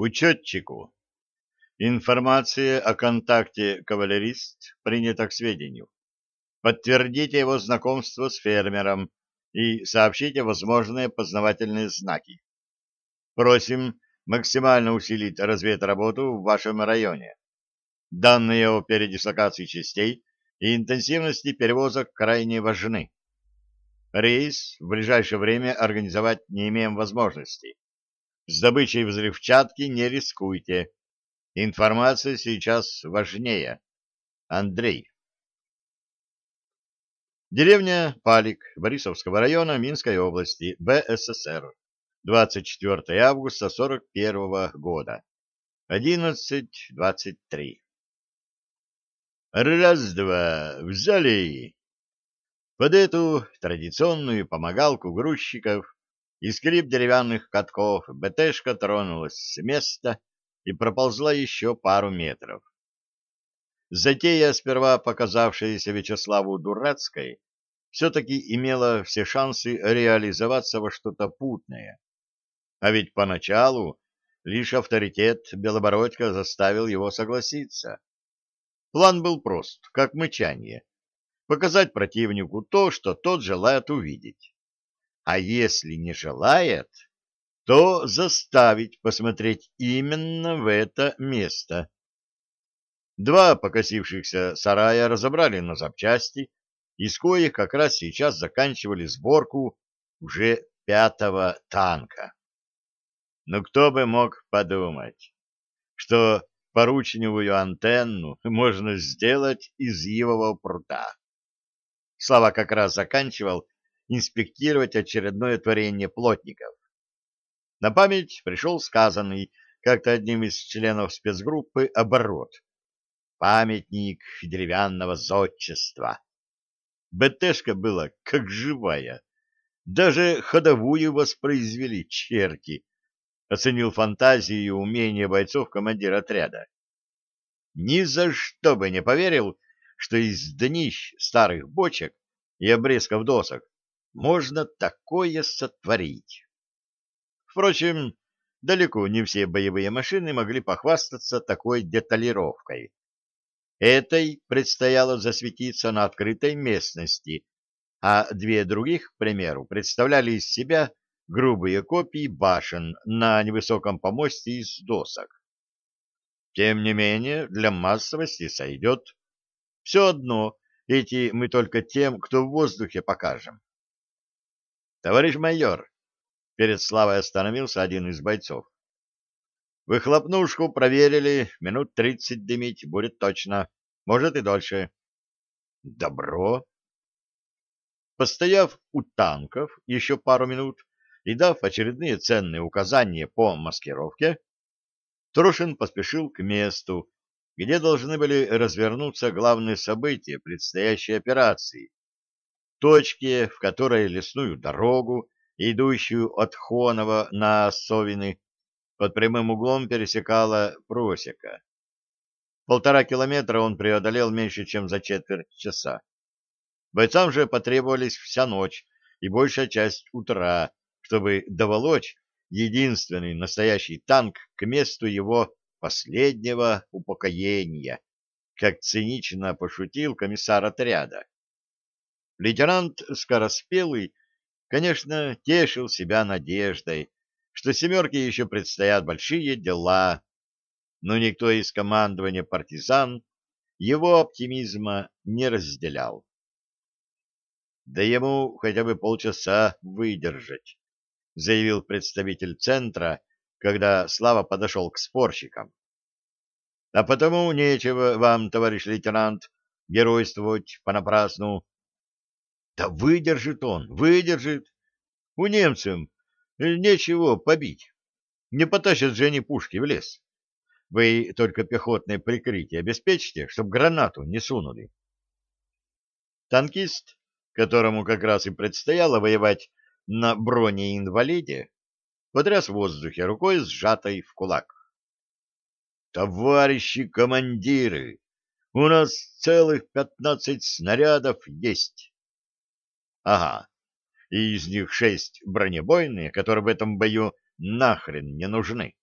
Учетчику. Информация о контакте кавалерист принята к сведению. Подтвердите его знакомство с фермером и сообщите возможные познавательные знаки. Просим максимально усилить разведработу в вашем районе. Данные о передислокации частей и интенсивности перевозок крайне важны. Рейс в ближайшее время организовать не имеем возможности. С добычей взрывчатки не рискуйте. Информация сейчас важнее. Андрей. Деревня Палик Борисовского района Минской области, БССР. 24 августа 41 года. 11.23. Раз-два, взяли. Под эту традиционную помогалку грузчиков и скрип деревянных катков БТшка тронулась с места и проползла еще пару метров. Затея, сперва показавшаяся Вячеславу дурацкой, все-таки имела все шансы реализоваться во что-то путное. А ведь поначалу лишь авторитет Белобородька заставил его согласиться. План был прост, как мычание. Показать противнику то, что тот желает увидеть. А если не желает, то заставить посмотреть именно в это место. Два покосившихся сарая разобрали на запчасти, из коих как раз сейчас заканчивали сборку уже пятого танка. Но кто бы мог подумать, что поручневую антенну можно сделать из ивового прута. Слава как раз заканчивал инспектировать очередное творение плотников. На память пришел сказанный как-то одним из членов спецгруппы оборот. Памятник деревянного зодчества. БТшка была как живая. Даже ходовую воспроизвели черти, оценил фантазию и умение бойцов командир отряда. Ни за что бы не поверил, что из днищ старых бочек и обрезков досок можно такое сотворить. Впрочем, далеко не все боевые машины могли похвастаться такой деталировкой. Этой предстояло засветиться на открытой местности, а две других, к примеру, представляли из себя грубые копии башен на невысоком помосте из досок. Тем не менее, для массовости сойдет. Все одно, эти мы только тем, кто в воздухе покажем. Товарищ майор, перед Славой остановился один из бойцов. Выхлопнушку проверили, минут тридцать дымить будет точно, может и дольше. Добро. Постояв у танков еще пару минут, и дав очередные ценные указания по маскировке, Трошин поспешил к месту, где должны были развернуться главные события предстоящей операции, точке, в которой лесную дорогу, идущую от Хонова на Совины, под прямым углом пересекала просека. Полтора километра он преодолел меньше, чем за четверть часа. Бойцам же потребовались вся ночь и большая часть утра, чтобы доволочь единственный настоящий танк к месту его последнего упокоения, как цинично пошутил комиссар отряда. Лейтенант Скороспелый, конечно, тешил себя надеждой, что «семерке» еще предстоят большие дела, но никто из командования партизан его оптимизма не разделял. Да ему хотя бы полчаса выдержать, заявил представитель центра, когда Слава подошел к спорщикам. А потому нечего вам, товарищ лейтенант, геройствовать понапрасну. Да выдержит он, выдержит. У немцев нечего побить. Не потащат же они пушки в лес. Вы только пехотное прикрытие обеспечьте, чтобы гранату не сунули. Танкист, которому как раз и предстояло воевать на бронеинвалиде, потряс в воздухе рукой, сжатой в кулак. «Товарищи командиры, у нас целых пятнадцать снарядов есть!» «Ага, и из них шесть бронебойные, которые в этом бою нахрен не нужны.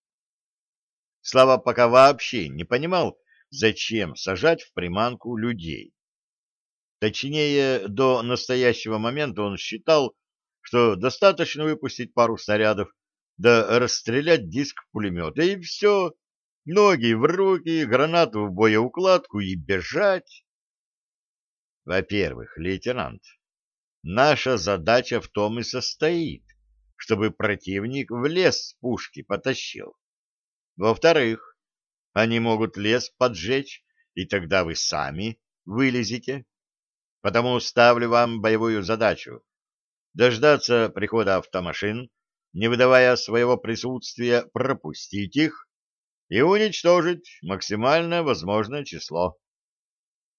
Слава пока вообще не понимал, зачем сажать в приманку людей. Точнее, до настоящего момента он считал, что достаточно выпустить пару снарядов, да расстрелять диск пулемета, и все, ноги в руки, гранату в боеукладку и бежать. Во-первых, лейтенант, наша задача в том и состоит, чтобы противник в лес пушки потащил. Во-вторых, они могут лес поджечь, и тогда вы сами вылезете. Потому ставлю вам боевую задачу дождаться прихода автомашин, не выдавая своего присутствия, пропустить их и уничтожить максимально возможное число.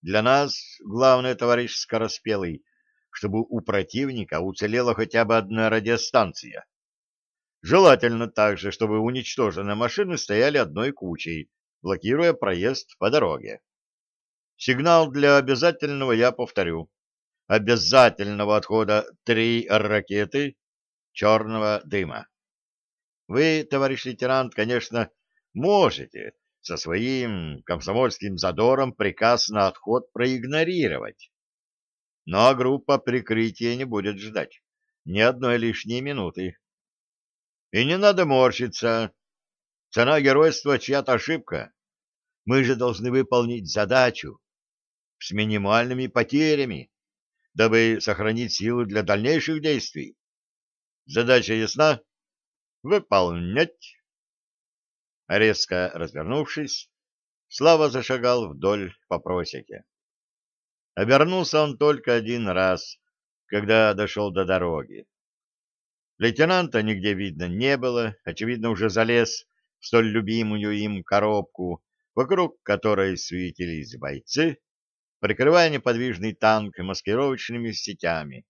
Для нас главное, товарищ Скороспелый, чтобы у противника уцелела хотя бы одна радиостанция. Желательно также, чтобы уничтоженные машины стояли одной кучей, блокируя проезд по дороге. Сигнал для обязательного я повторю. Обязательного отхода три ракеты черного дыма. Вы, товарищ лейтенант, конечно, можете со своим комсомольским задором приказ на отход проигнорировать. Но группа прикрытия не будет ждать ни одной лишней минуты. И не надо морщиться. Цена геройства чья-то ошибка. Мы же должны выполнить задачу с минимальными потерями, дабы сохранить силы для дальнейших действий. Задача ясна? Выполнять. Резко развернувшись, Слава зашагал вдоль по просеке. Обернулся он только один раз, когда дошел до дороги. Лейтенанта нигде видно не было, очевидно, уже залез в столь любимую им коробку, вокруг которой суетились бойцы, прикрывая неподвижный танк маскировочными сетями.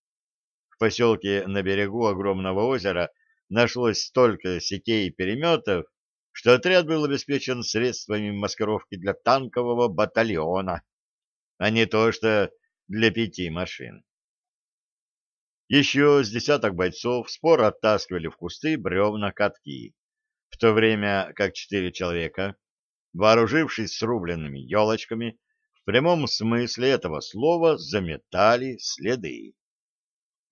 В поселке на берегу огромного озера нашлось столько сетей и переметов, что отряд был обеспечен средствами маскировки для танкового батальона, а не то что для пяти машин. Еще с десяток бойцов споро оттаскивали в кусты бревна катки, в то время как четыре человека, вооружившись срубленными елочками, в прямом смысле этого слова заметали следы.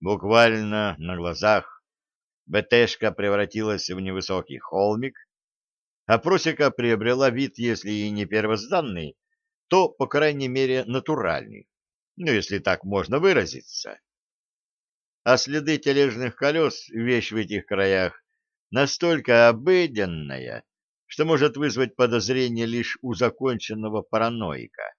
Буквально на глазах БТшка превратилась в невысокий холмик, а просека приобрела вид, если и не первозданный, то, по крайней мере, натуральный, ну, если так можно выразиться а следы тележных колес — вещь в этих краях настолько обыденная, что может вызвать подозрение лишь у законченного параноика.